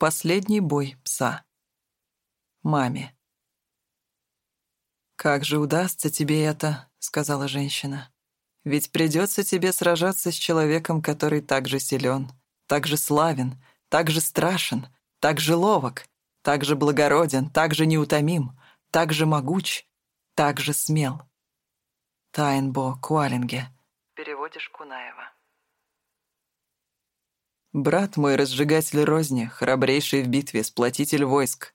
Последний бой пса. Маме. «Как же удастся тебе это?» — сказала женщина. «Ведь придется тебе сражаться с человеком, который так же силен, так же славен, так же страшен, так же ловок, так же благороден, так же неутомим, так же могуч, так же смел». Тайнбо Куалинге. Переводишь Кунаева. Брат мой, разжигатель розни, храбрейший в битве, сплотитель войск.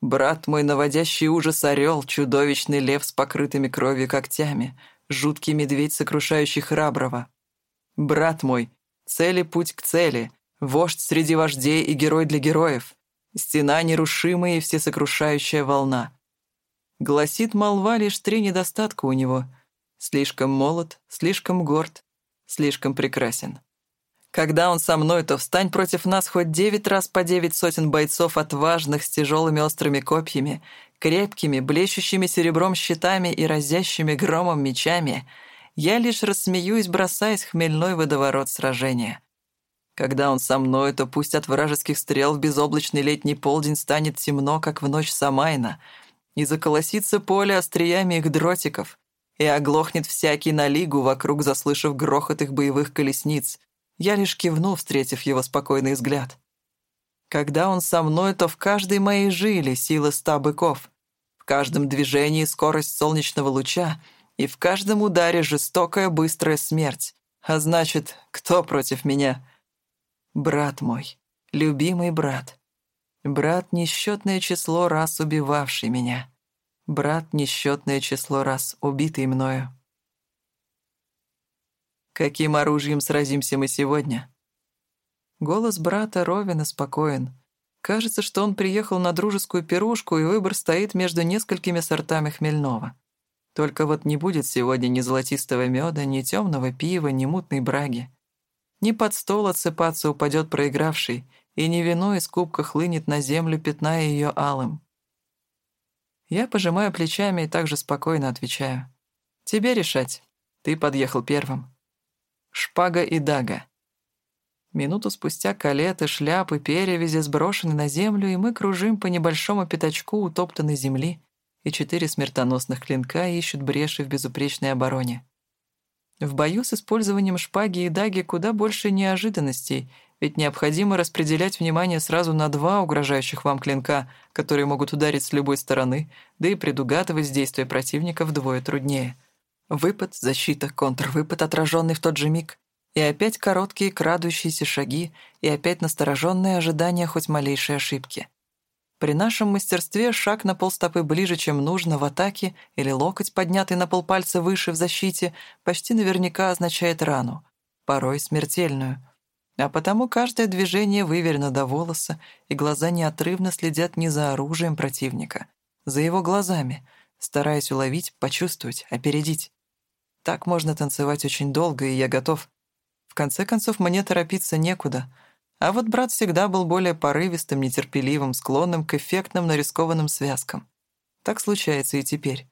Брат мой, наводящий ужас орел, чудовищный лев с покрытыми кровью когтями, жуткий медведь, сокрушающий храброго. Брат мой, цели путь к цели, вождь среди вождей и герой для героев, стена нерушимая и всесокрушающая волна. Гласит молва лишь три недостатка у него. Слишком молод, слишком горд, слишком прекрасен. Когда он со мной, то встань против нас хоть девять раз по девять сотен бойцов отважных с тяжелыми острыми копьями, крепкими, блещущими серебром щитами и разящими громом мечами. Я лишь рассмеюсь, бросаясь в хмельной водоворот сражения. Когда он со мной, то пусть от вражеских стрел в безоблачный летний полдень станет темно, как в ночь Самайна, и заколосится поле остриями их дротиков, и оглохнет всякий на лигу вокруг, заслышав грохот их боевых колесниц — я лишь кивну, встретив его спокойный взгляд. Когда он со мной, то в каждой моей жиле сила ста быков, в каждом движении скорость солнечного луча и в каждом ударе жестокая быстрая смерть. А значит, кто против меня? Брат мой, любимый брат. Брат — несчетное число раз убивавший меня. Брат — несчетное число раз убитый мною. Каким оружием сразимся мы сегодня?» Голос брата ровен и спокоен. Кажется, что он приехал на дружескую пирушку, и выбор стоит между несколькими сортами хмельного. Только вот не будет сегодня ни золотистого меда, ни темного пива, ни мутной браги. Ни под стол отсыпаться упадет проигравший, и не вино из кубка хлынет на землю, пятная ее алым. Я пожимаю плечами и также спокойно отвечаю. «Тебе решать. Ты подъехал первым. Шпага и дага. Минуту спустя калеты, шляпы, перевязи сброшены на землю, и мы кружим по небольшому пятачку утоптанной земли, и четыре смертоносных клинка ищут бреши в безупречной обороне. В бою с использованием шпаги и даги куда больше неожиданностей, ведь необходимо распределять внимание сразу на два угрожающих вам клинка, которые могут ударить с любой стороны, да и предугадывать действия противника вдвое труднее — Выпад, защита, контрвыпад, отраженный в тот же миг. И опять короткие крадущиеся шаги, и опять настороженное ожидание хоть малейшей ошибки. При нашем мастерстве шаг на полстопы ближе, чем нужно в атаке, или локоть, поднятый на полпальца выше в защите, почти наверняка означает рану, порой смертельную. А потому каждое движение выверено до волоса, и глаза неотрывно следят не за оружием противника, за его глазами, стараясь уловить, почувствовать, опередить. Так можно танцевать очень долго, и я готов. В конце концов, мне торопиться некуда. А вот брат всегда был более порывистым, нетерпеливым, склонным к эффектным, но рискованным связкам. Так случается и теперь.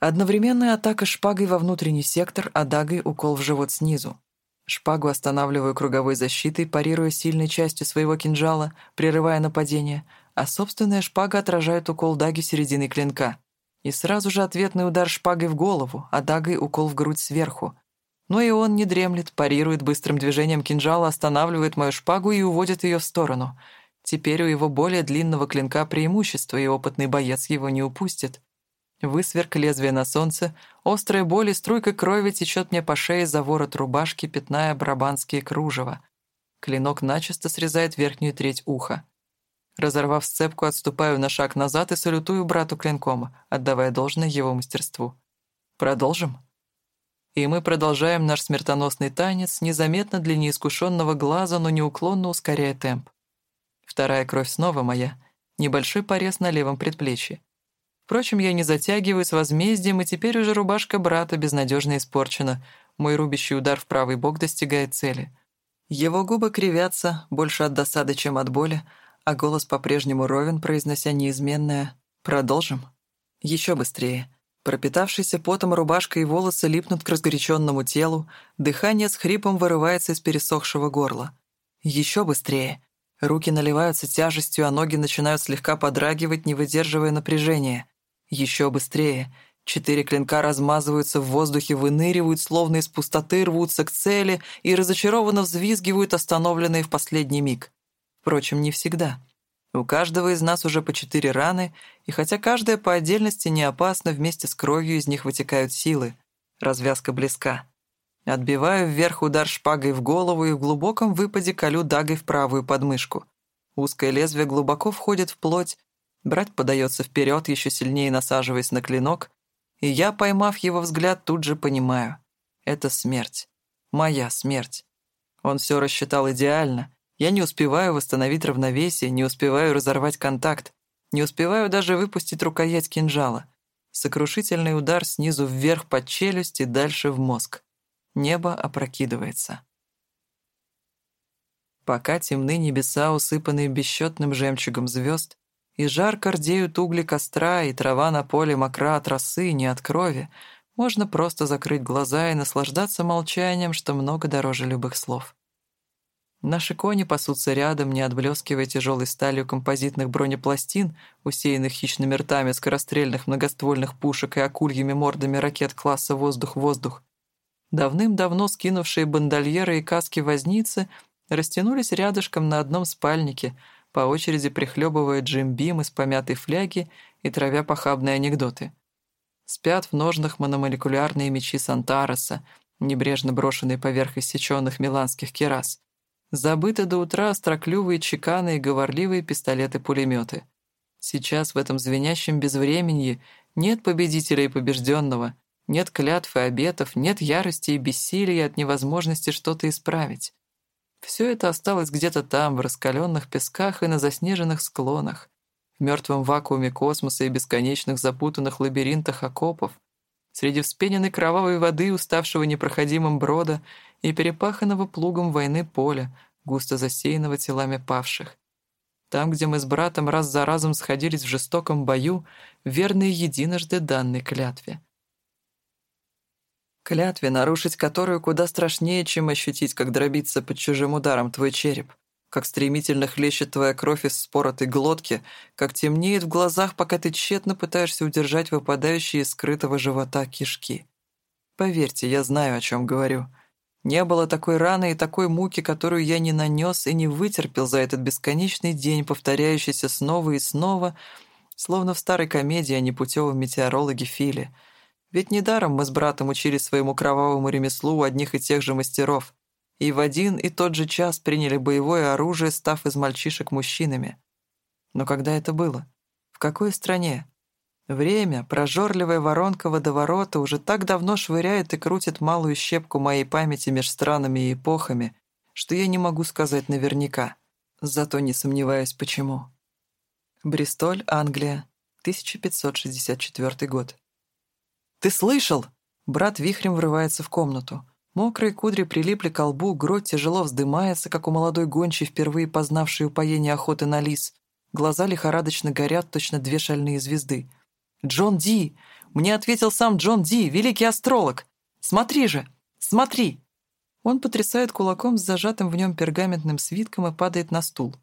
Одновременная атака шпагой во внутренний сектор, а дагой укол в живот снизу. Шпагу останавливаю круговой защитой, парируя сильной частью своего кинжала, прерывая нападение, а собственная шпага отражает укол даги середины клинка. И сразу же ответный удар шпагой в голову, а дагой укол в грудь сверху. Но и он не дремлет, парирует быстрым движением кинжала, останавливает мою шпагу и уводит ее в сторону. Теперь у его более длинного клинка преимущество, и опытный боец его не упустит. Высверк лезвия на солнце, острая боль и струйка крови течет мне по шее за ворот рубашки, пятная барабанские кружева. Клинок начисто срезает верхнюю треть уха. Разорвав сцепку, отступаю на шаг назад и салютую брату клинком, отдавая должное его мастерству. Продолжим? И мы продолжаем наш смертоносный танец, незаметно для неискушенного глаза, но неуклонно ускоряя темп. Вторая кровь снова моя, небольшой порез на левом предплечье. Впрочем, я не затягиваю с возмездием, и теперь уже рубашка брата безнадежно испорчена. Мой рубящий удар в правый бок достигает цели. Его губы кривятся, больше от досады, чем от боли, а голос по-прежнему ровен, произнося неизменное «Продолжим?» Еще быстрее. Пропитавшийся потом рубашка и волосы липнут к разгоряченному телу, дыхание с хрипом вырывается из пересохшего горла. Еще быстрее. Руки наливаются тяжестью, а ноги начинают слегка подрагивать, не выдерживая напряжения. Еще быстрее. Четыре клинка размазываются в воздухе, выныривают, словно из пустоты, рвутся к цели и разочарованно взвизгивают, остановленные в последний миг. Впрочем, не всегда. У каждого из нас уже по четыре раны, и хотя каждая по отдельности не опасна, вместе с кровью из них вытекают силы. Развязка близка. Отбиваю вверх удар шпагой в голову и в глубоком выпаде колю дагой в правую подмышку. Узкое лезвие глубоко входит в плоть, брат подается вперед, еще сильнее насаживаясь на клинок, и я, поймав его взгляд, тут же понимаю. Это смерть. Моя смерть. Он все рассчитал идеально, я не успеваю восстановить равновесие, не успеваю разорвать контакт, не успеваю даже выпустить рукоять кинжала. Сокрушительный удар снизу вверх под челюсть и дальше в мозг. Небо опрокидывается. Пока темны небеса, усыпанные бесчетным жемчугом звезд, и жарко рдеют угли костра, и трава на поле мокра от росы, не от крови, можно просто закрыть глаза и наслаждаться молчанием, что много дороже любых слов. Наши кони пасутся рядом, не отблескивая тяжелой сталью композитных бронепластин, усеянных хищными ртами скорострельных многоствольных пушек и акульями мордами ракет класса «Воздух-воздух». Давным-давно скинувшие бандольеры и каски возницы растянулись рядышком на одном спальнике, по очереди прихлебывая джимбим из помятой фляги и травя похабные анекдоты. Спят в ножнах мономолекулярные мечи Сантароса, небрежно брошенные поверх иссеченных миланских керас. Забыты до утра остроклювые чеканы и говорливые пистолеты-пулеметы. Сейчас в этом звенящем безвременье нет победителя и побежденного, нет клятв и обетов, нет ярости и бессилия от невозможности что-то исправить. Все это осталось где-то там, в раскаленных песках и на заснеженных склонах, в мертвом вакууме космоса и бесконечных запутанных лабиринтах окопов, среди вспененной кровавой воды, уставшего непроходимым брода и перепаханного плугом войны поля, густо засеянного телами павших. Там, где мы с братом раз за разом сходились в жестоком бою, верные единожды данной клятве. Клятве, нарушить которую куда страшнее, чем ощутить, как дробится под чужим ударом твой череп, как стремительно хлещет твоя кровь из споротой глотки, как темнеет в глазах, пока ты тщетно пытаешься удержать выпадающие из скрытого живота кишки. Поверьте, я знаю, о чем говорю — не было такой раны и такой муки, которую я не нанес и не вытерпел за этот бесконечный день, повторяющийся снова и снова, словно в старой комедии о непутевом метеорологе Филе. Ведь недаром мы с братом учили своему кровавому ремеслу у одних и тех же мастеров, и в один и тот же час приняли боевое оружие, став из мальчишек мужчинами. Но когда это было? В какой стране? Время, прожорливая воронка водоворота, уже так давно швыряет и крутит малую щепку моей памяти меж странами и эпохами, что я не могу сказать наверняка. Зато не сомневаюсь, почему. Бристоль, Англия, 1564 год. «Ты слышал?» Брат вихрем врывается в комнату. Мокрые кудри прилипли к лбу, грудь тяжело вздымается, как у молодой гончей, впервые познавшей упоение охоты на лис. Глаза лихорадочно горят, точно две шальные звезды — «Джон Ди! Мне ответил сам Джон Ди, великий астролог! Смотри же! Смотри!» Он потрясает кулаком с зажатым в нем пергаментным свитком и падает на стул.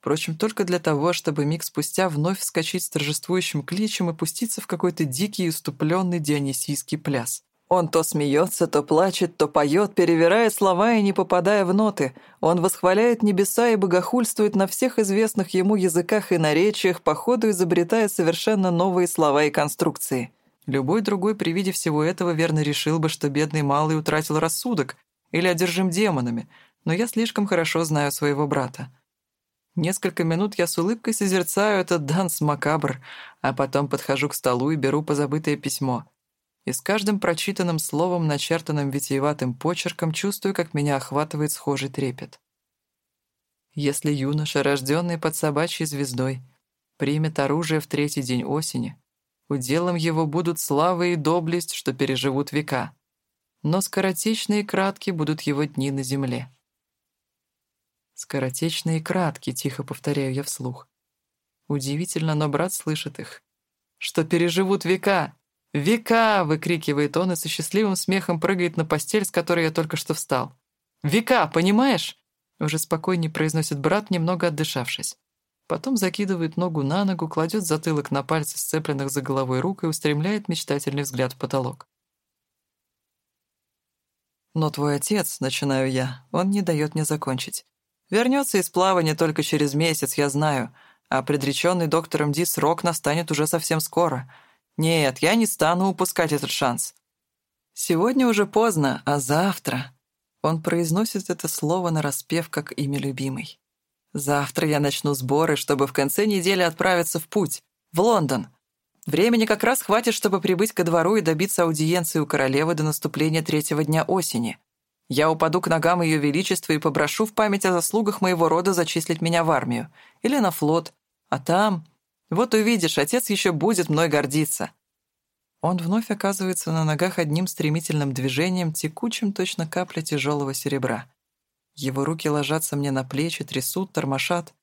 Впрочем, только для того, чтобы миг спустя вновь вскочить с торжествующим кличем и пуститься в какой-то дикий и уступленный дионисийский пляс. Он то смеется, то плачет, то поет, перевирая слова и не попадая в ноты. Он восхваляет небеса и богохульствует на всех известных ему языках и наречиях, по ходу изобретая совершенно новые слова и конструкции. Любой другой при виде всего этого верно решил бы, что бедный малый утратил рассудок или одержим демонами, но я слишком хорошо знаю своего брата. Несколько минут я с улыбкой созерцаю этот данс макабр, а потом подхожу к столу и беру позабытое письмо — и с каждым прочитанным словом, начертанным витиеватым почерком, чувствую, как меня охватывает схожий трепет. Если юноша, рожденный под собачьей звездой, примет оружие в третий день осени, уделом его будут слава и доблесть, что переживут века, но скоротечные и кратки будут его дни на земле. Скоротечные и кратки, тихо повторяю я вслух. Удивительно, но брат слышит их. Что переживут века, «Века!» — выкрикивает он и со счастливым смехом прыгает на постель, с которой я только что встал. «Века, понимаешь? Уже спокойнее произносит брат, немного отдышавшись. Потом закидывает ногу на ногу, кладет затылок на пальцы сцепленных за головой рук и устремляет мечтательный взгляд в потолок. «Но твой отец, — начинаю я, — он не дает мне закончить. Вернется из плавания только через месяц, я знаю, а предреченный доктором Ди срок настанет уже совсем скоро. Нет, я не стану упускать этот шанс. Сегодня уже поздно, а завтра...» Он произносит это слово нараспев, как имя любимый. «Завтра я начну сборы, чтобы в конце недели отправиться в путь, в Лондон. Времени как раз хватит, чтобы прибыть ко двору и добиться аудиенции у королевы до наступления третьего дня осени. Я упаду к ногам Ее Величества и попрошу в память о заслугах моего рода зачислить меня в армию или на флот. А там... Вот увидишь, отец еще будет мной гордиться. Он вновь оказывается на ногах одним стремительным движением, текучим точно капля тяжелого серебра. Его руки ложатся мне на плечи, трясут, тормошат.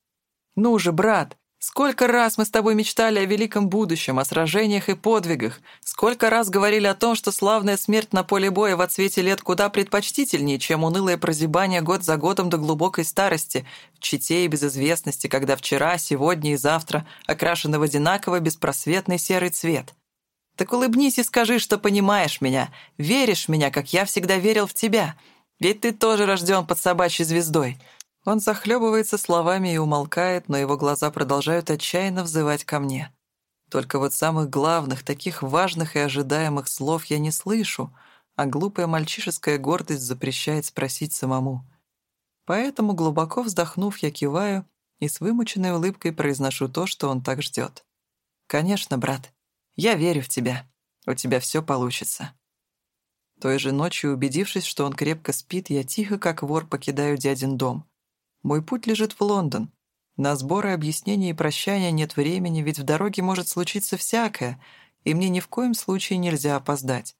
«Ну же, брат! Сколько раз мы с тобой мечтали о великом будущем, о сражениях и подвигах! Сколько раз говорили о том, что славная смерть на поле боя в отсвете лет куда предпочтительнее, чем унылое прозябание год за годом до глубокой старости, в чите и безызвестности, когда вчера, сегодня и завтра окрашены в одинаково беспросветный серый цвет!» Так улыбнись и скажи, что понимаешь меня, веришь меня, как я всегда верил в тебя. Ведь ты тоже рожден под собачьей звездой». Он захлебывается словами и умолкает, но его глаза продолжают отчаянно взывать ко мне. Только вот самых главных, таких важных и ожидаемых слов я не слышу, а глупая мальчишеская гордость запрещает спросить самому. Поэтому, глубоко вздохнув, я киваю и с вымученной улыбкой произношу то, что он так ждет. «Конечно, брат, я верю в тебя. У тебя все получится». Той же ночью, убедившись, что он крепко спит, я тихо, как вор, покидаю дядин дом. Мой путь лежит в Лондон. На сборы, объяснения и прощания нет времени, ведь в дороге может случиться всякое, и мне ни в коем случае нельзя опоздать.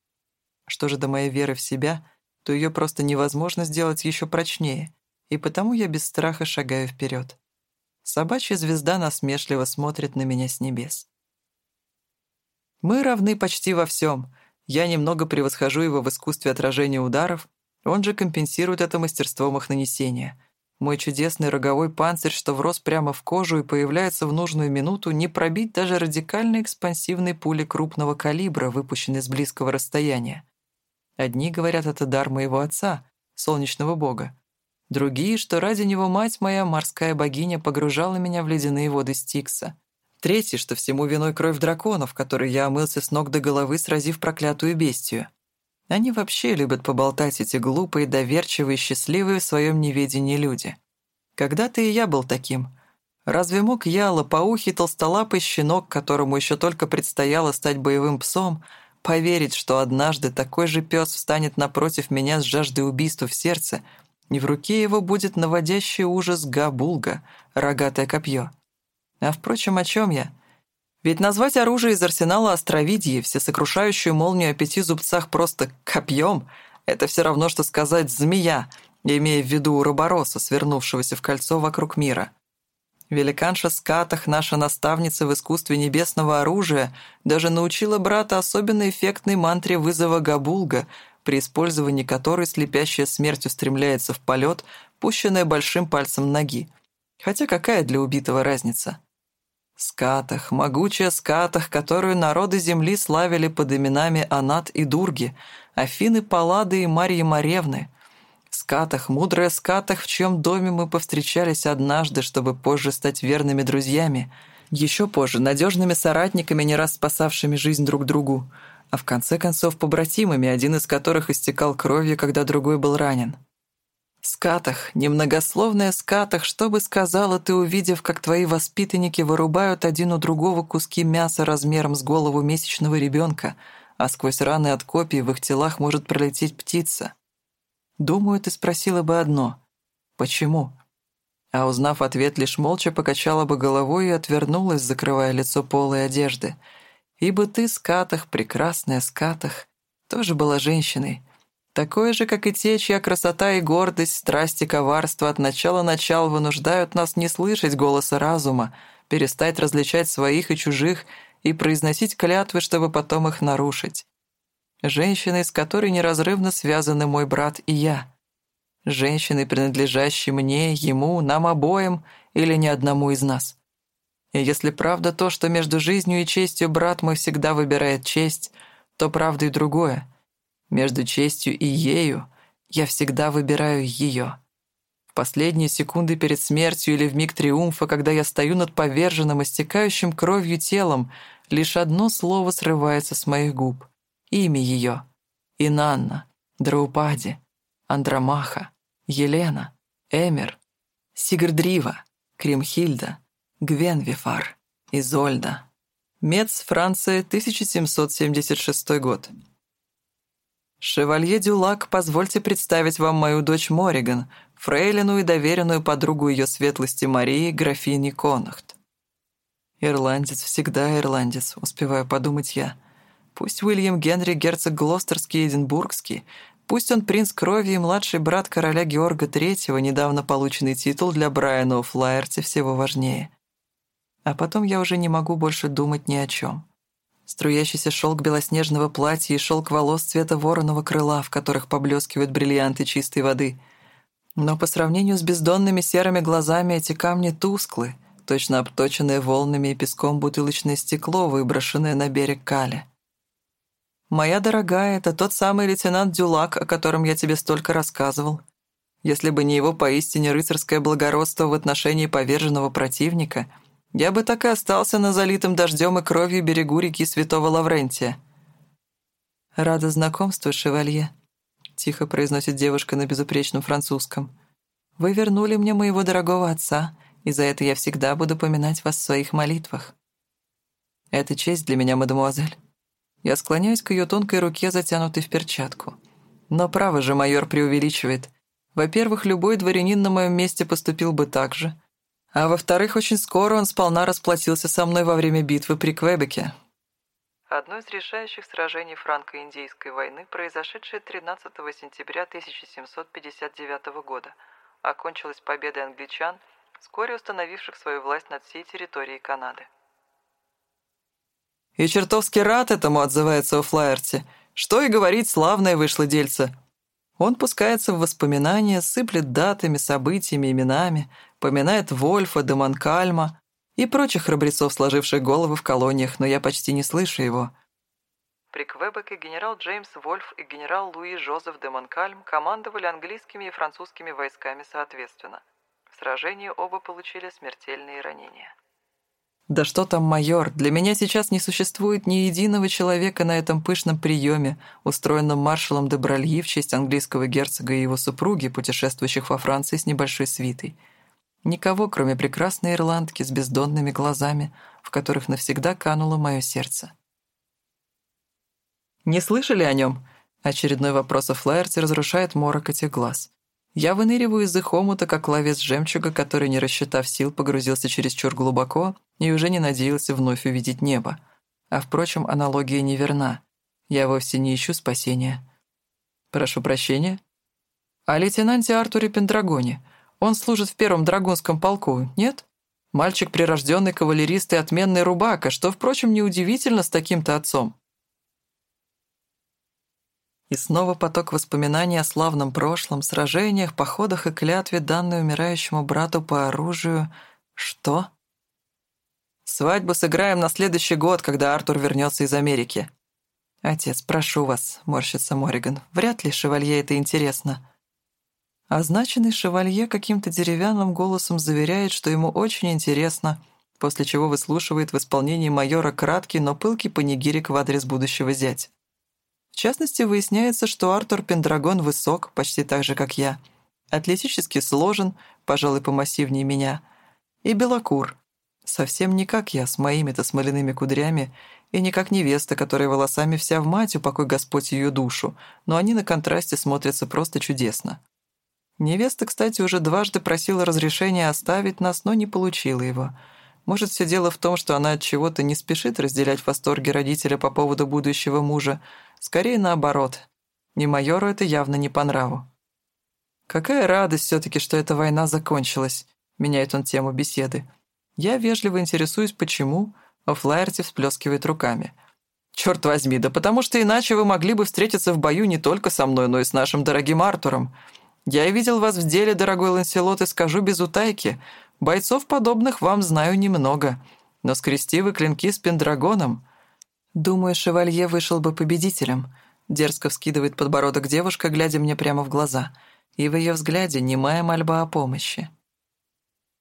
Что же до моей веры в себя, то ее просто невозможно сделать еще прочнее, и потому я без страха шагаю вперед. Собачья звезда насмешливо смотрит на меня с небес. Мы равны почти во всем. Я немного превосхожу его в искусстве отражения ударов, он же компенсирует это мастерством их нанесения. Мой чудесный роговой панцирь, что врос прямо в кожу и появляется в нужную минуту, не пробить даже радикально экспансивной пули крупного калибра, выпущенной с близкого расстояния. Одни говорят, это дар моего отца, солнечного бога. Другие, что ради него мать моя, морская богиня, погружала меня в ледяные воды Стикса. Третий, что всему виной кровь драконов, которой я омылся с ног до головы, сразив проклятую бестию. Они вообще любят поболтать эти глупые, доверчивые, счастливые в своем неведении люди. Когда-то и я был таким. Разве мог я, лопоухий толстолапый щенок, которому еще только предстояло стать боевым псом, поверить, что однажды такой же пес встанет напротив меня с жаждой убийства в сердце, и в руке его будет наводящий ужас габулга, рогатое копье? А впрочем, о чем я? Ведь назвать оружие из арсенала Островидьи, всесокрушающую молнию о пяти зубцах просто копьем — это все равно, что сказать «змея», имея в виду уробороса, свернувшегося в кольцо вокруг мира. Великанша Скатах, наша наставница в искусстве небесного оружия, даже научила брата особенно эффектной мантре вызова Габулга, при использовании которой слепящая смерть устремляется в полет, пущенная большим пальцем ноги. Хотя какая для убитого разница? Скатах, могучая Скатах, которую народы земли славили под именами Анат и Дурги, Афины Паллады и Марьи Маревны. Скатах, мудрая Скатах, в чьем доме мы повстречались однажды, чтобы позже стать верными друзьями, еще позже надежными соратниками, не раз спасавшими жизнь друг другу, а в конце концов побратимами, один из которых истекал кровью, когда другой был ранен. Скатах, немногословная скатах, что бы сказала ты, увидев, как твои воспитанники вырубают один у другого куски мяса размером с голову месячного ребенка, а сквозь раны от копий в их телах может пролететь птица? Думаю, ты спросила бы одно — почему? А узнав ответ, лишь молча покачала бы головой и отвернулась, закрывая лицо полой одежды. Ибо ты, скатах, прекрасная скатах, тоже была женщиной — такое же, как и те, чья красота и гордость, страсть и коварство от начала начал вынуждают нас не слышать голоса разума, перестать различать своих и чужих и произносить клятвы, чтобы потом их нарушить. Женщиной, с которой неразрывно связаны мой брат и я. Женщины, принадлежащей мне, ему, нам обоим или ни одному из нас. И если правда то, что между жизнью и честью брат мой всегда выбирает честь, то правда и другое. Между честью и ею я всегда выбираю ее. В последние секунды перед смертью или в миг триумфа, когда я стою над поверженным, истекающим кровью телом, лишь одно слово срывается с моих губ. Имя ее. Инанна, Драупади, Андромаха, Елена, Эмер, Сигардрива, Кримхильда, Гвенвифар, Изольда. Мец, Франция, 1776 год. «Шевалье Дюлак, позвольте представить вам мою дочь Мориган, фрейлину и доверенную подругу ее светлости Марии, графини Конахт». «Ирландец, всегда ирландец», — успеваю подумать я. Пусть Уильям Генри герцог Глостерский и Эдинбургский, пусть он принц крови и младший брат короля Георга III, недавно полученный титул для Брайана О'Флаерти всего важнее. А потом я уже не могу больше думать ни о чем. Струящийся шелк белоснежного платья и шелк волос цвета вороного крыла, в которых поблескивают бриллианты чистой воды. Но по сравнению с бездонными серыми глазами эти камни тусклы, точно обточенные волнами и песком бутылочное стекло, выброшенное на берег Кали. «Моя дорогая, это тот самый лейтенант Дюлак, о котором я тебе столько рассказывал. Если бы не его поистине рыцарское благородство в отношении поверженного противника — я бы так и остался на залитом дождем и кровью берегу реки Святого Лаврентия». «Рада знакомству, шевалье», — тихо произносит девушка на безупречном французском. «Вы вернули мне моего дорогого отца, и за это я всегда буду поминать вас в своих молитвах». «Это честь для меня, мадемуазель». Я склоняюсь к ее тонкой руке, затянутой в перчатку. Но право же майор преувеличивает. Во-первых, любой дворянин на моем месте поступил бы так же, а во-вторых, очень скоро он сполна расплатился со мной во время битвы при Квебеке. Одно из решающих сражений франко-индийской войны, произошедшее 13 сентября 1759 года, окончилось победой англичан, вскоре установивших свою власть над всей территорией Канады. «И чертовски рад этому», — отзывается у Флаерти. «Что и говорить, славное вышло дельце. Он пускается в воспоминания, сыплет датами, событиями, именами, поминает Вольфа, де Монкальма и прочих храбрецов, сложивших головы в колониях, но я почти не слышу его. При Квебеке генерал Джеймс Вольф и генерал Луи Жозеф де Монкальм командовали английскими и французскими войсками соответственно. В сражении оба получили смертельные ранения. Да что там, майор, для меня сейчас не существует ни единого человека на этом пышном приеме, устроенном маршалом де Бральи в честь английского герцога и его супруги, путешествующих во Франции с небольшой свитой. Никого, кроме прекрасной ирландки с бездонными глазами, в которых навсегда кануло мое сердце. «Не слышали о нем?» Очередной вопрос о Флаерте разрушает морок этих глаз. Я выныриваю из их омута, как ловец жемчуга, который, не рассчитав сил, погрузился чересчур глубоко и уже не надеялся вновь увидеть небо. А, впрочем, аналогия неверна. Я вовсе не ищу спасения. Прошу прощения. О лейтенанте Артуре Пендрагоне. Он служит в первом драгунском полку, нет? Мальчик прирожденный кавалерист и отменный рубака, что, впрочем, неудивительно с таким-то отцом. И снова поток воспоминаний о славном прошлом, сражениях, походах и клятве, данной умирающему брату по оружию. Что? Свадьбу сыграем на следующий год, когда Артур вернется из Америки. Отец, прошу вас, морщится Мориган. Вряд ли шевалье это интересно. Означенный шевалье каким-то деревянным голосом заверяет, что ему очень интересно, после чего выслушивает в исполнении майора краткий, но пылкий панигирик в адрес будущего зять. В частности, выясняется, что Артур Пендрагон высок, почти так же, как я, атлетически сложен, пожалуй, помассивнее меня, и белокур, совсем не как я, с моими-то смоляными кудрями, и не как невеста, которая волосами вся в мать, упокой Господь ее душу, но они на контрасте смотрятся просто чудесно. Невеста, кстати, уже дважды просила разрешения оставить нас, но не получила его — может, все дело в том, что она от чего-то не спешит разделять восторги родителя по поводу будущего мужа. Скорее наоборот. И майору это явно не по нраву. Какая радость все таки что эта война закончилась, меняет он тему беседы. Я вежливо интересуюсь, почему, а всплескивает руками. Черт возьми, да потому что иначе вы могли бы встретиться в бою не только со мной, но и с нашим дорогим Артуром. Я видел вас в деле, дорогой Ланселот, и скажу без утайки. Бойцов, подобных вам, знаю немного. Но скрести вы клинки с Пендрагоном...» «Думаю, шевалье вышел бы победителем», — дерзко вскидывает подбородок девушка, глядя мне прямо в глаза. И в ее взгляде немая мольба о помощи.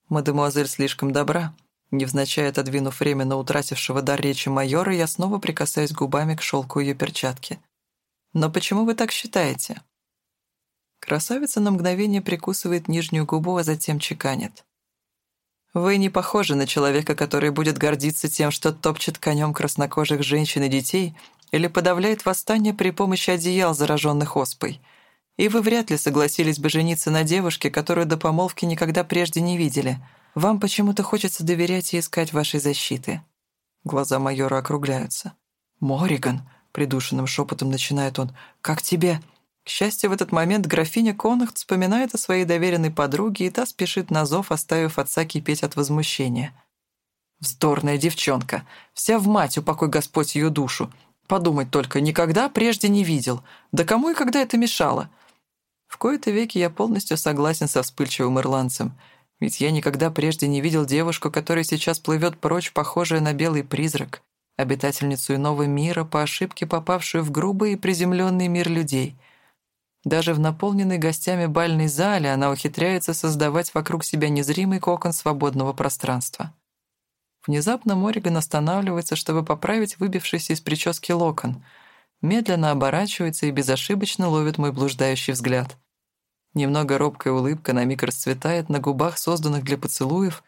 «Мадемуазель слишком добра». Невзначай отодвинув временно утратившего дар речи майора, я снова прикасаюсь губами к шелку ее перчатки. «Но почему вы так считаете?» Красавица на мгновение прикусывает нижнюю губу, а затем чеканит. «Вы не похожи на человека, который будет гордиться тем, что топчет конем краснокожих женщин и детей или подавляет восстание при помощи одеял, зараженных оспой. И вы вряд ли согласились бы жениться на девушке, которую до помолвки никогда прежде не видели. Вам почему-то хочется доверять и искать вашей защиты». Глаза майора округляются. «Мориган!» — придушенным шепотом начинает он. «Как тебе?» К счастью, в этот момент графиня Конахт вспоминает о своей доверенной подруге, и та спешит на зов, оставив отца кипеть от возмущения. «Вздорная девчонка! Вся в мать, упокой Господь ее душу! Подумать только, никогда прежде не видел! Да кому и когда это мешало?» В кои-то веки я полностью согласен со вспыльчивым ирландцем, ведь я никогда прежде не видел девушку, которая сейчас плывет прочь, похожая на белый призрак, обитательницу иного мира, по ошибке попавшую в грубый и приземленный мир людей — даже в наполненной гостями бальной зале она ухитряется создавать вокруг себя незримый кокон свободного пространства. Внезапно Мориган останавливается, чтобы поправить выбившийся из прически локон, медленно оборачивается и безошибочно ловит мой блуждающий взгляд. Немного робкая улыбка на миг расцветает на губах, созданных для поцелуев,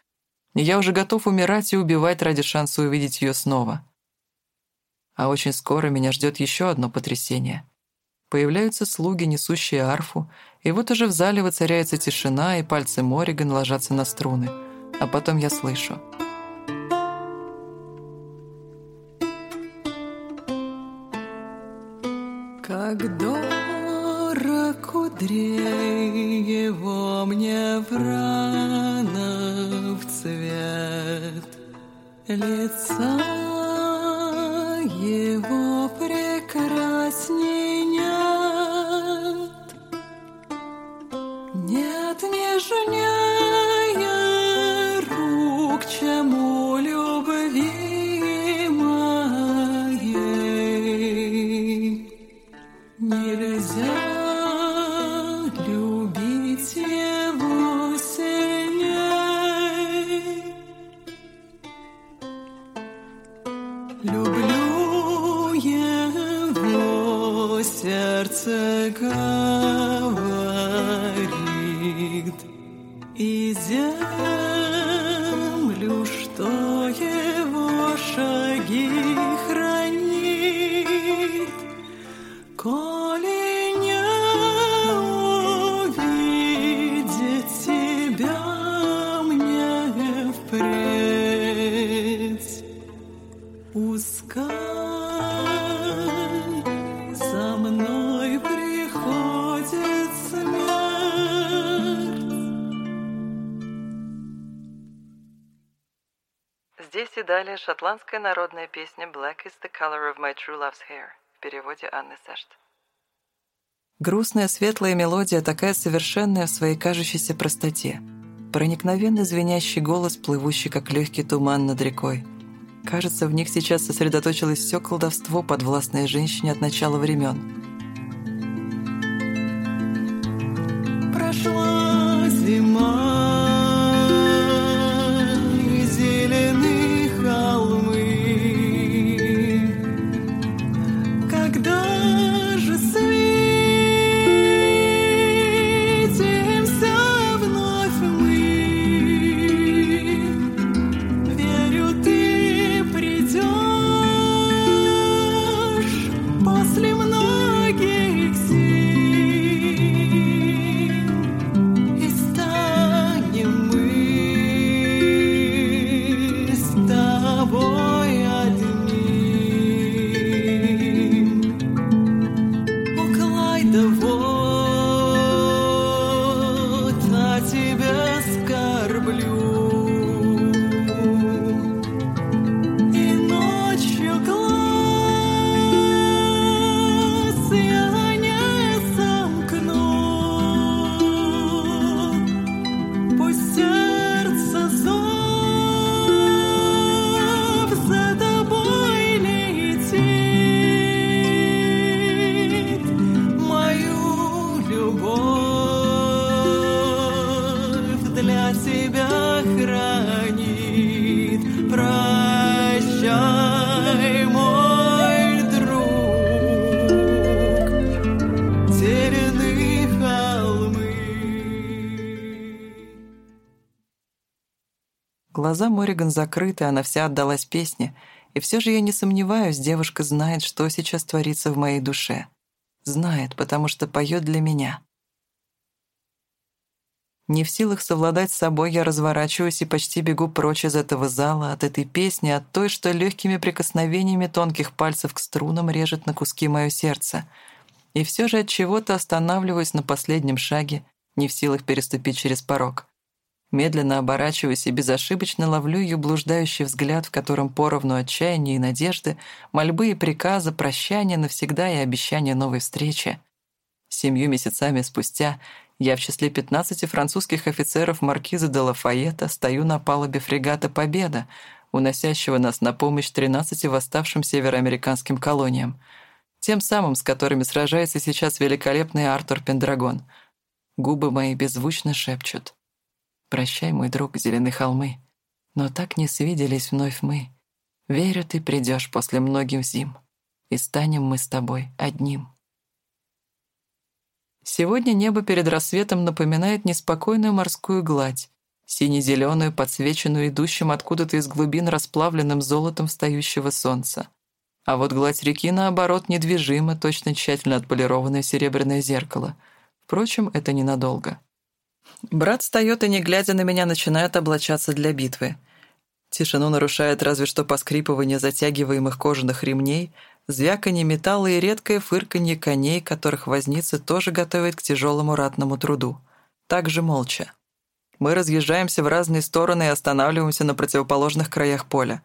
и я уже готов умирать и убивать ради шанса увидеть ее снова. А очень скоро меня ждет еще одно потрясение — Появляются слуги, несущие арфу, и вот уже в зале воцаряется тишина, и пальцы Мориган ложатся на струны. А потом я слышу. Как дорог кудрей его мне врана в цвет лица его прекрасней пускай Здесь и далее шотландская народная песня «Black is the color of my true love's hair» в переводе Анны Сешт. Грустная светлая мелодия, такая совершенная в своей кажущейся простоте. Проникновенно звенящий голос, плывущий, как легкий туман над рекой. Кажется, в них сейчас сосредоточилось все колдовство, подвластное женщине от начала времен. Глаза Мориган закрыты, она вся отдалась песне, и все же я не сомневаюсь, девушка знает, что сейчас творится в моей душе. Знает, потому что поет для меня. Не в силах совладать с собой, я разворачиваюсь и почти бегу прочь из этого зала, от этой песни, от той, что легкими прикосновениями тонких пальцев к струнам режет на куски мое сердце. И все же от чего-то останавливаюсь на последнем шаге, не в силах переступить через порог. Медленно оборачиваюсь и безошибочно ловлю ее блуждающий взгляд, в котором поровну отчаяния и надежды, мольбы и приказы, прощания навсегда и обещания новой встречи. Семью месяцами спустя я в числе 15 французских офицеров маркиза де Лафайета стою на палубе фрегата «Победа», уносящего нас на помощь 13 восставшим североамериканским колониям, тем самым, с которыми сражается сейчас великолепный Артур Пендрагон. Губы мои беззвучно шепчут. «Прощай, мой друг, зеленые холмы, но так не свиделись вновь мы. Верю, ты придешь после многих зим, и станем мы с тобой одним». Сегодня небо перед рассветом напоминает неспокойную морскую гладь, сине-зеленую, подсвеченную идущим откуда-то из глубин расплавленным золотом встающего солнца. А вот гладь реки, наоборот, недвижима, точно тщательно отполированное серебряное зеркало. Впрочем, это ненадолго. Брат встает и, не глядя на меня, начинает облачаться для битвы. Тишину нарушает разве что поскрипывание затягиваемых кожаных ремней — звяканье металла и редкое фырканье коней, которых возницы тоже готовят к тяжелому ратному труду. Также молча. Мы разъезжаемся в разные стороны и останавливаемся на противоположных краях поля.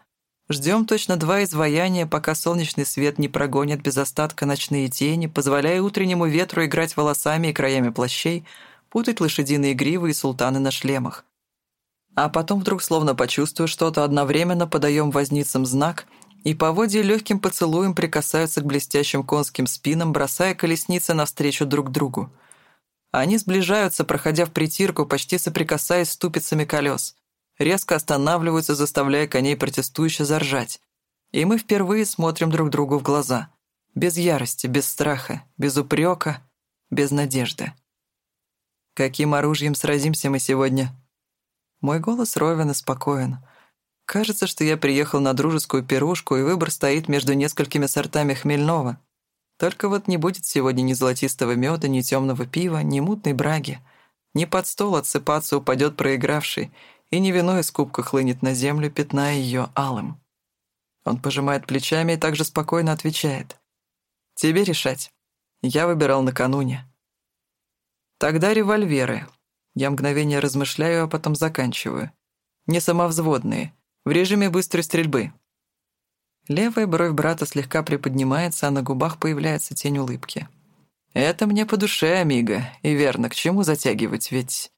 Ждем точно два изваяния, пока солнечный свет не прогонит без остатка ночные тени, позволяя утреннему ветру играть волосами и краями плащей, путать лошадиные гривы и султаны на шлемах. А потом вдруг, словно почувствуя что-то, одновременно подаем возницам знак — и поводья легким поцелуем прикасаются к блестящим конским спинам, бросая колесницы навстречу друг другу. Они сближаются, проходя в притирку, почти соприкасаясь ступицами колес. Резко останавливаются, заставляя коней протестующе заржать. И мы впервые смотрим друг другу в глаза. Без ярости, без страха, без упрека, без надежды. Каким оружием сразимся мы сегодня? Мой голос ровен и спокоен. Кажется, что я приехал на дружескую пирушку, и выбор стоит между несколькими сортами хмельного. Только вот не будет сегодня ни золотистого меда, ни темного пива, ни мутной браги. Не под стол отсыпаться упадет проигравший, и не вино из кубка хлынет на землю, пятная ее алым. Он пожимает плечами и также спокойно отвечает. «Тебе решать. Я выбирал накануне». Тогда револьверы. Я мгновение размышляю, а потом заканчиваю. Не самовзводные — в режиме быстрой стрельбы. Левая бровь брата слегка приподнимается, а на губах появляется тень улыбки. «Это мне по душе, Амиго, и верно, к чему затягивать, ведь...»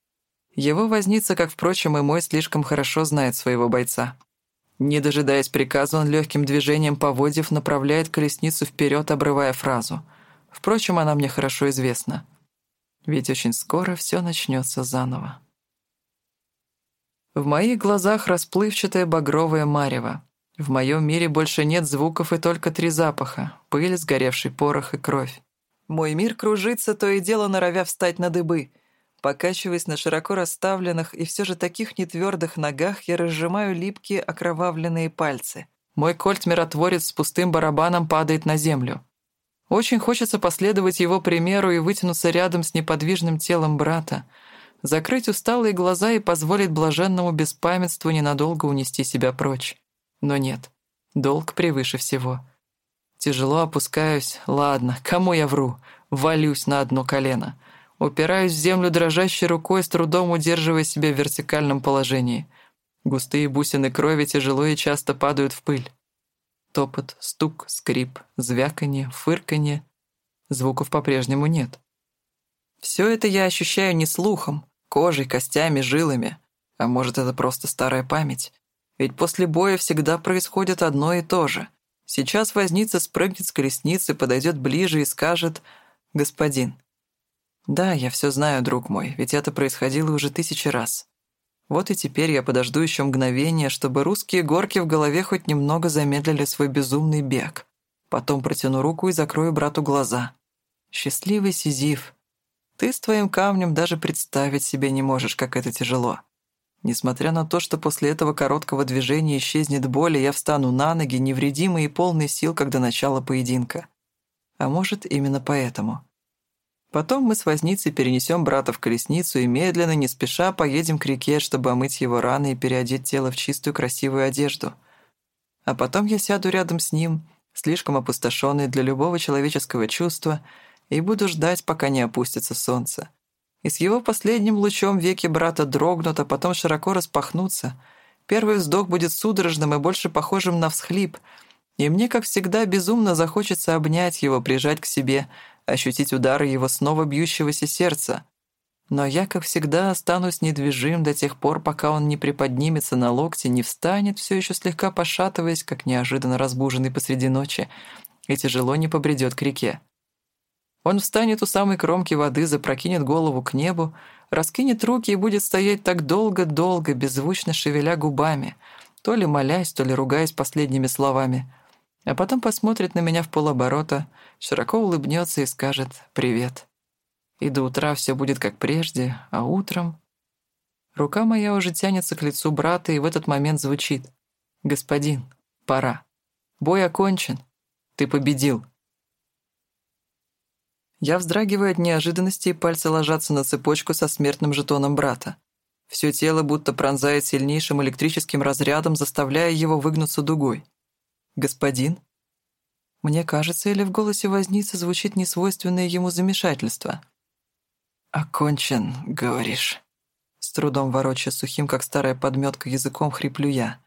Его возница, как, впрочем, и мой, слишком хорошо знает своего бойца. Не дожидаясь приказа, он легким движением поводьев направляет колесницу вперед, обрывая фразу. Впрочем, она мне хорошо известна. Ведь очень скоро все начнется заново. В моих глазах расплывчатое багровое марево. В моем мире больше нет звуков и только три запаха — пыль, сгоревший порох и кровь. Мой мир кружится, то и дело норовя встать на дыбы. Покачиваясь на широко расставленных и все же таких нетвердых ногах, я разжимаю липкие окровавленные пальцы. Мой кольт-миротворец с пустым барабаном падает на землю. Очень хочется последовать его примеру и вытянуться рядом с неподвижным телом брата — закрыть усталые глаза и позволить блаженному беспамятству ненадолго унести себя прочь. Но нет, долг превыше всего. Тяжело опускаюсь, ладно, кому я вру, валюсь на одно колено. Упираюсь в землю дрожащей рукой, с трудом удерживая себя в вертикальном положении. Густые бусины крови тяжело и часто падают в пыль. Топот, стук, скрип, звяканье, фырканье. Звуков по-прежнему нет. Все это я ощущаю не слухом, Кожей, костями, жилами. А может, это просто старая память? Ведь после боя всегда происходит одно и то же. Сейчас возница спрыгнет с колесницы, подойдет ближе и скажет «Господин». Да, я все знаю, друг мой, ведь это происходило уже тысячи раз. Вот и теперь я подожду еще мгновение, чтобы русские горки в голове хоть немного замедлили свой безумный бег. Потом протяну руку и закрою брату глаза. Счастливый Сизиф. Ты с твоим камнем даже представить себе не можешь, как это тяжело. Несмотря на то, что после этого короткого движения исчезнет боль, я встану на ноги, невредимый и полный сил, как до начала поединка. А может, именно поэтому. Потом мы с возницей перенесем брата в колесницу и медленно, не спеша, поедем к реке, чтобы омыть его раны и переодеть тело в чистую красивую одежду. А потом я сяду рядом с ним, слишком опустошенный для любого человеческого чувства, и буду ждать, пока не опустится солнце. И с его последним лучом веки брата дрогнут, а потом широко распахнутся. Первый вздох будет судорожным и больше похожим на всхлип, и мне, как всегда, безумно захочется обнять его, прижать к себе — ощутить удары его снова бьющегося сердца. Но я, как всегда, останусь недвижим до тех пор, пока он не приподнимется на локте, не встанет, все еще слегка пошатываясь, как неожиданно разбуженный посреди ночи, и тяжело не побредет к реке. Он встанет у самой кромки воды, запрокинет голову к небу, раскинет руки и будет стоять так долго-долго, беззвучно шевеля губами, то ли молясь, то ли ругаясь последними словами — а потом посмотрит на меня в полоборота, широко улыбнется и скажет «Привет». И до утра все будет как прежде, а утром... Рука моя уже тянется к лицу брата, и в этот момент звучит «Господин, пора. Бой окончен. Ты победил». Я вздрагиваю от неожиданности, и пальцы ложатся на цепочку со смертным жетоном брата. Все тело будто пронзает сильнейшим электрическим разрядом, заставляя его выгнуться дугой. «Господин?» Мне кажется, или в голосе возницы звучит несвойственное ему замешательство. «Окончен, говоришь?» С трудом ворочая сухим, как старая подметка, языком хриплю я.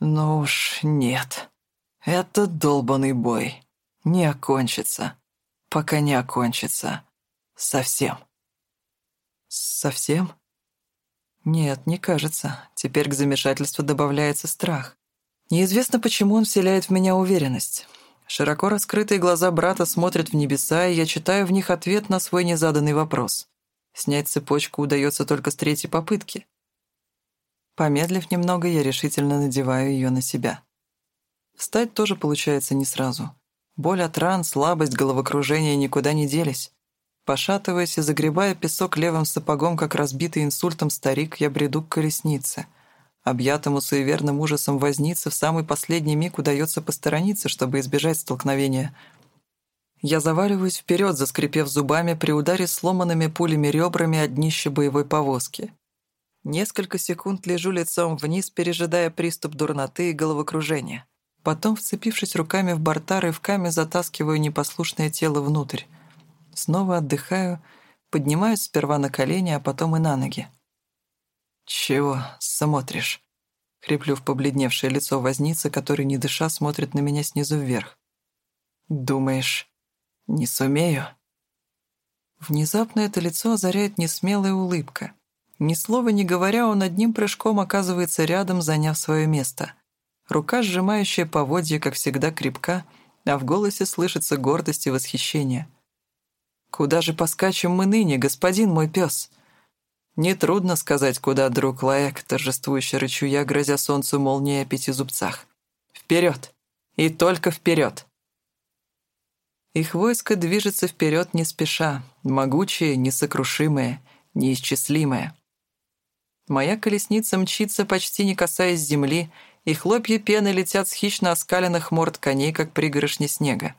«Ну уж нет. Это долбанный бой. Не окончится. Пока не окончится. Совсем». «Совсем?» «Нет, не кажется. Теперь к замешательству добавляется страх. Неизвестно, почему он вселяет в меня уверенность. Широко раскрытые глаза брата смотрят в небеса, и я читаю в них ответ на свой незаданный вопрос. Снять цепочку удается только с третьей попытки. Помедлив немного, я решительно надеваю ее на себя. Встать тоже получается не сразу. Боль от ран, слабость, головокружение никуда не делись. Пошатываясь и загребая песок левым сапогом, как разбитый инсультом старик, я бреду к колеснице — Объятому суеверным ужасом возницы в самый последний миг удается посторониться, чтобы избежать столкновения. Я заваливаюсь вперед, заскрипев зубами при ударе сломанными пулями ребрами от днища боевой повозки. Несколько секунд лежу лицом вниз, пережидая приступ дурноты и головокружения. Потом, вцепившись руками в борта, рывками затаскиваю непослушное тело внутрь. Снова отдыхаю, поднимаюсь сперва на колени, а потом и на ноги. «Чего смотришь?» Хриплю в побледневшее лицо возницы, который, не дыша, смотрит на меня снизу вверх. «Думаешь, не сумею?» Внезапно это лицо озаряет несмелая улыбка. Ни слова не говоря, он одним прыжком оказывается рядом, заняв свое место. Рука, сжимающая поводья, как всегда, крепка, а в голосе слышится гордость и восхищение. «Куда же поскачем мы ныне, господин мой пес?» Нетрудно сказать, куда друг Лаек, торжествующе рычу я, грозя солнцу молнией о пяти зубцах. Вперед! И только вперед! Их войско движется вперед не спеша, могучее, несокрушимое, неисчислимое. Моя колесница мчится, почти не касаясь земли, и хлопья пены летят с хищно оскаленных морд коней, как пригоршни снега.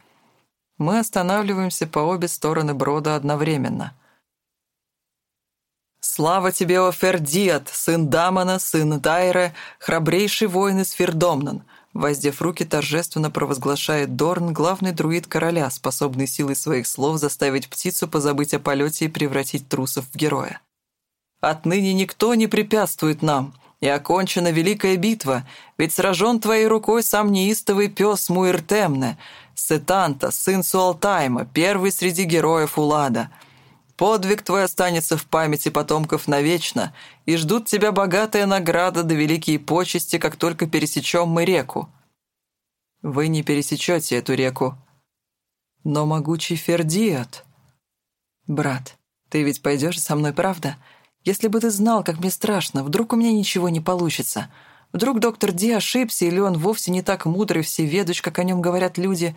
Мы останавливаемся по обе стороны брода одновременно — «Слава тебе, Офердиат, сын Дамана, сын Дайре, храбрейший воин из Фердомнан!» Воздев руки, торжественно провозглашает Дорн, главный друид короля, способный силой своих слов заставить птицу позабыть о полете и превратить трусов в героя. «Отныне никто не препятствует нам, и окончена великая битва, ведь сражен твоей рукой сам неистовый пес Муиртемне, Сетанта, сын Суалтайма, первый среди героев Улада». Подвиг твой останется в памяти потомков навечно, и ждут тебя богатая награда да великие почести, как только пересечем мы реку. Вы не пересечете эту реку. Но могучий Фердиат... Брат, ты ведь пойдешь со мной, правда? Если бы ты знал, как мне страшно, вдруг у меня ничего не получится. Вдруг доктор Ди ошибся, или он вовсе не так мудрый всеведущ, как о нем говорят люди.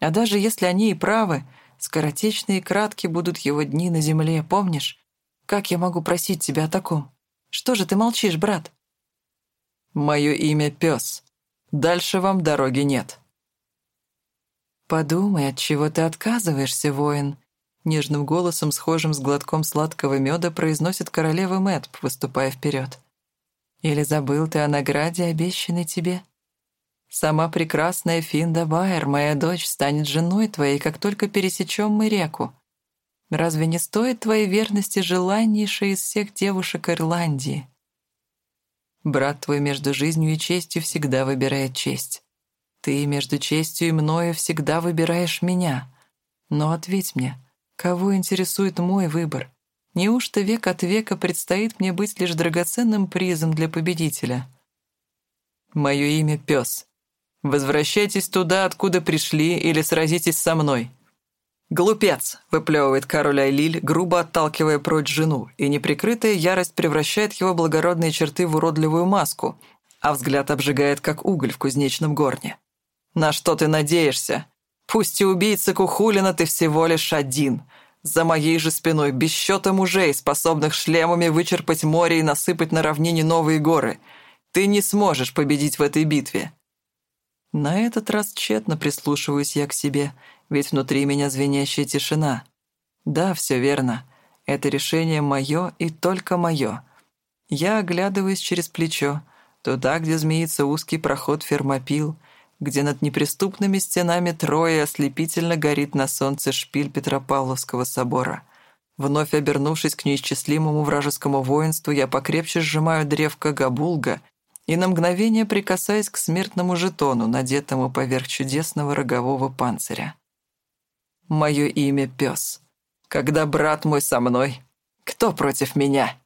А даже если они и правы, скоротечные и краткие будут его дни на земле, помнишь? Как я могу просить тебя о таком? Что же ты молчишь, брат?» «Мое имя Пес. Дальше вам дороги нет». «Подумай, от чего ты отказываешься, воин?» Нежным голосом, схожим с глотком сладкого меда, произносит королева Мэтп, выступая вперед. «Или забыл ты о награде, обещанной тебе?» Сама прекрасная Финда Байер, моя дочь, станет женой твоей, как только пересечем мы реку. Разве не стоит твоей верности желаннейшей из всех девушек Ирландии? Брат твой между жизнью и честью всегда выбирает честь. Ты между честью и мною всегда выбираешь меня. Но ответь мне, кого интересует мой выбор? Неужто век от века предстоит мне быть лишь драгоценным призом для победителя? Мое имя — Пес. Возвращайтесь туда, откуда пришли, или сразитесь со мной». «Глупец!» — выплевывает король Айлиль, грубо отталкивая прочь жену, и неприкрытая ярость превращает его благородные черты в уродливую маску, а взгляд обжигает, как уголь в кузнечном горне. «На что ты надеешься? Пусть и убийца Кухулина ты всего лишь один. За моей же спиной без счета мужей, способных шлемами вычерпать море и насыпать на равнине новые горы. Ты не сможешь победить в этой битве. На этот раз тщетно прислушиваюсь я к себе, ведь внутри меня звенящая тишина. Да, все верно. Это решение мое и только мое. Я оглядываюсь через плечо, туда, где змеится узкий проход фермопил, где над неприступными стенами Троя ослепительно горит на солнце шпиль Петропавловского собора. Вновь обернувшись к неисчислимому вражескому воинству, я покрепче сжимаю древко Габулга и на мгновение прикасаясь к смертному жетону, надетому поверх чудесного рогового панциря. «Мое имя — Пес. Когда брат мой со мной, кто против меня?»